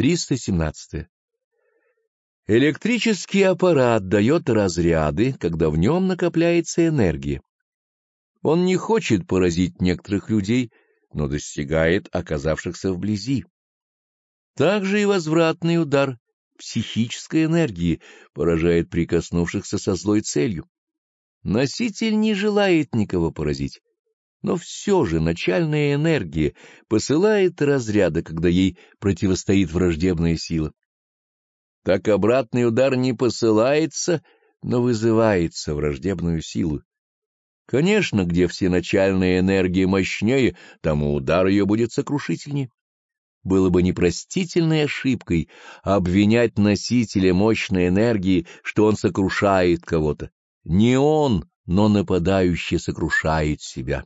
317. Электрический аппарат дает разряды, когда в нем накопляется энергия. Он не хочет поразить некоторых людей, но достигает оказавшихся вблизи. Также и возвратный удар психической энергии поражает прикоснувшихся со злой целью. Носитель не желает никого поразить, но все же начальная энергия посылает разряды, когда ей противостоит враждебная сила. Так обратный удар не посылается, но вызывается враждебную силу. Конечно, где всеначальная энергия мощнее, тому удар ее будет сокрушительнее. Было бы непростительной ошибкой обвинять носителя мощной энергии, что он сокрушает кого-то. Не он, но нападающий сокрушает себя.